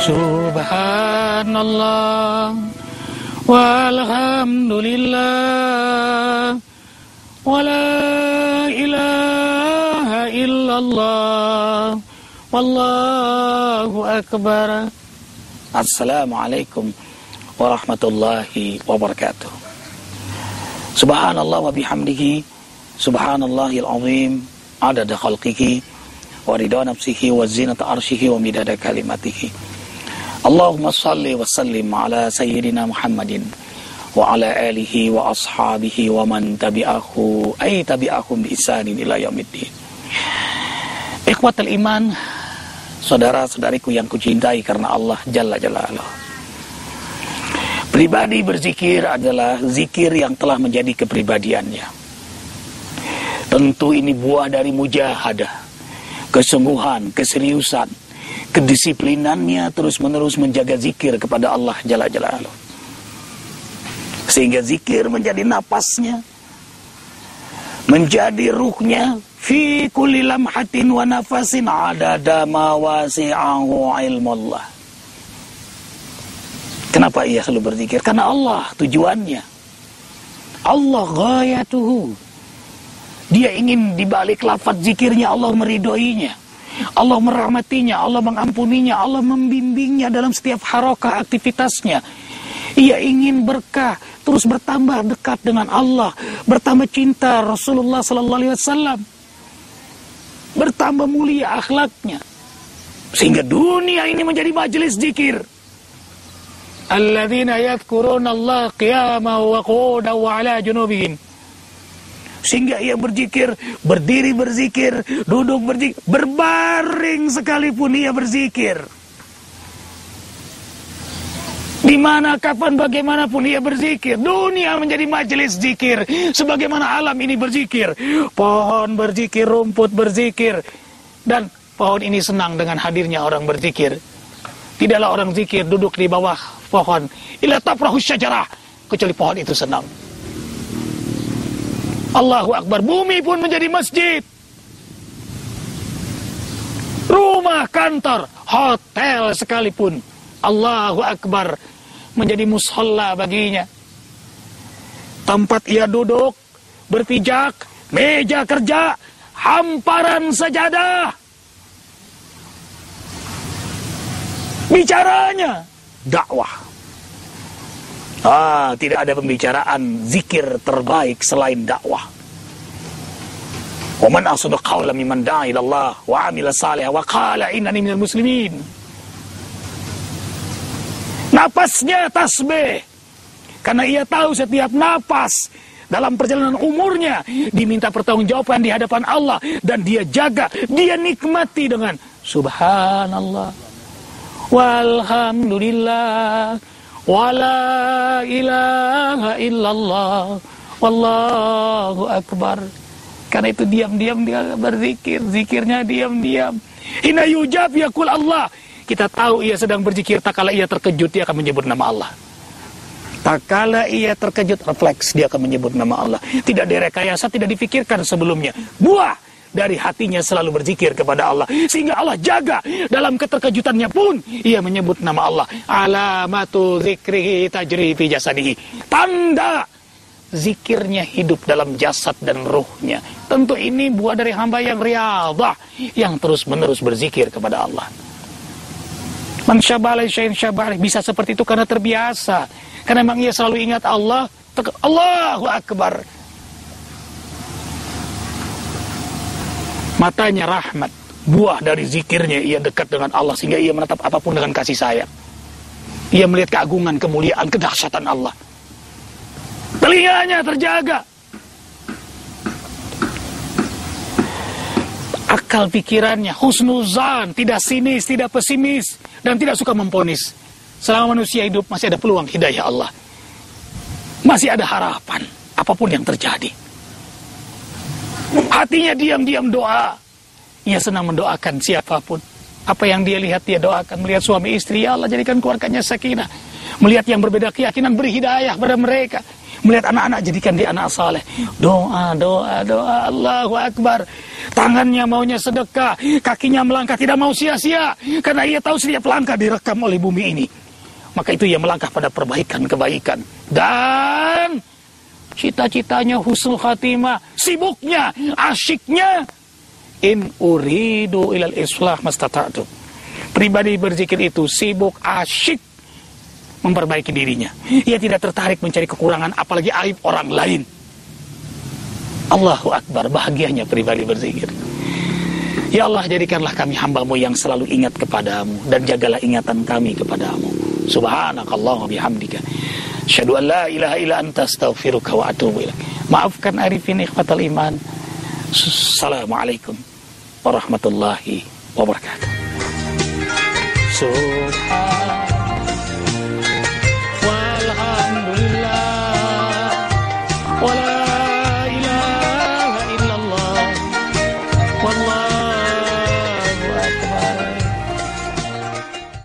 Subhanallah Walhamdulillah Wala ilaha illallah Wallahu akbar. Assalamualaikum warahmatullahi wabarakatuh. Subhanallah wa bihamdihi Subhanallahil azim Adada khalqihi Wa ridha nafsihi wa zinata arshihi Wa midada kalimatihi Allahumma salli wa sallim ala sayyidina Muhammadin wa ala alihi wa ashabihi wa man tabi'ahu ay tabi'ahum bi isanin ila yaumiddin. Ikhwatul iman, saudara-saudariku yang kucintai karena Allah Jalla Jalaluh. Pribadi berzikir adalah zikir yang telah menjadi kepribadiannya. Tentu ini buah dari mujahadah, kesungguhan, keseriusan, kedisiplinannya terus-menerus menjaga zikir kepada Allah Jalla Jalaluh. Sehingga zikir menjadi napasnya, menjadi ruhnya, fi kulli lamhatin wa nafasin adada ma wasi'ahu ilmullah. Kenapa ia selalu berzikir? Karena Allah tujuannya. Allah ghayatuhu. Dia ingin dibalik lafaz zikirnya Allah meridoinya. Allah merahmatinya, Allah mengampuninya, Allah membimbingnya dalam setiap harokah aktivitasnya. Ia ingin berkah, terus bertambah dekat dengan Allah, bertambah cinta Rasulullah sallallahu alaihi wasallam. Bertambah mulia akhlaknya. Sehingga dunia ini menjadi majelis zikir. Alladzina yadhkuruna Allah qiyaman wa qu'udan wa ala junubihim sehingga ia berzikir, berdiri berzikir, duduk berzikir, berbaring sekalipun ia berzikir. Di mana, kapan, bagaimanapun ia berzikir. Dunia menjadi majelis zikir. Sebagaimana alam ini berzikir. Pohon berzikir, rumput berzikir. Dan pohon ini senang dengan hadirnya orang berzikir. Tidaklah orang zikir duduk di bawah pohon. Ila tafrahu syajarah. Kecuali pohon itu senang. Allahu Akbar. Bumi pun menjadi masjid. Rumah, kantor, hotel sekalipun. Allahu Akbar. Menjadi musola baginya. Tempat ia duduk, berpijak, meja kerja, hamparan sajadah. Bicaranya dakwah. Ah, tidak ada pembicaraan zikir terbaik selain dakwah. Wa man asdaqu qawlan mimman da'a ila Allah wa 'amila salihan wa qala innani minal muslimin. Napasnya tasbih. Karena ia tahu setiap napas dalam perjalanan umurnya diminta pertanggungjawaban di hadapan Allah dan dia jaga, dia nikmati dengan subhanallah walhamdulillah wala ilaha illallah. Wallahu akbar. Karena itu diam-diam dia berzikir. Zikirnya diam-diam. Hina yujab yakul Allah. Kita tahu ia sedang berzikir. Tak kala ia terkejut dia akan menyebut nama Allah. Tak kala ia terkejut refleks dia akan menyebut nama Allah. Tidak direkayasa tidak difikirkan sebelumnya. Buah dari hatinya selalu berzikir kepada Allah. Sehingga Allah jaga dalam keterkejutannya pun. Ia menyebut nama Allah. Alamatu zikrihi tajri fi jasadihi. Tanda zikirnya hidup dalam jasad dan ruhnya. Tentu ini buah dari hamba yang riadah yang terus menerus berzikir kepada Allah. Man syabala bisa seperti itu karena terbiasa. Karena memang ia selalu ingat Allah. Allahu akbar matanya rahmat buah dari zikirnya ia dekat dengan Allah sehingga ia menatap apa pun dengan kasih sayang. Ia melihat keagungan kemuliaan kedahsyatan Allah. Telinganya terjaga. Akal pikirannya husnuzan tidak sinis tidak pesimis dan tidak suka memponis. Selama manusia hidup masih ada peluang hidayah Allah. Masih ada harapan apa pun yang terjadi Hatinya diam-diam doa. Ia senang mendoakan siapa pun. Apa yang dia lihat dia doakan. Melihat suami istri, ya Allah jadikan keluarganya sakinah. Melihat yang berbeda keyakinan, beri hidayah pada mereka. Melihat anak-anak, jadikan dia anak saleh. Doa, doa, doa, Allahu Akbar. Tangannya maunya sedekah, kakinya melangkah tidak mau sia-sia. Karena ia tahu setiap langkah direkam oleh bumi ini. Maka itu ia melangkah pada perbaikan-kebaikan. Dan cita-citanya husnul khatimah, sibuknya, asyiknya. In uridu ilal islah mastata'tu. Pribadi berzikir itu sibuk, asyik memperbaiki dirinya. Ia tidak tertarik mencari kekurangan apalagi aib orang lain. Allahu Akbar, bahagianya pribadi berzikir. Ya Allah, jadikanlah kami hambamu yang selalu ingat kepadamu dan jagalah ingatan kami kepadamu. Subhanakallah wa bihamdika. Asyhadu an la ilaha illa anta astaghfiruka wa atubu ilaik. Maafkan arifin ikhwatal iman. Assalamualaikum warahmatullahi wabarakatuh. Subhan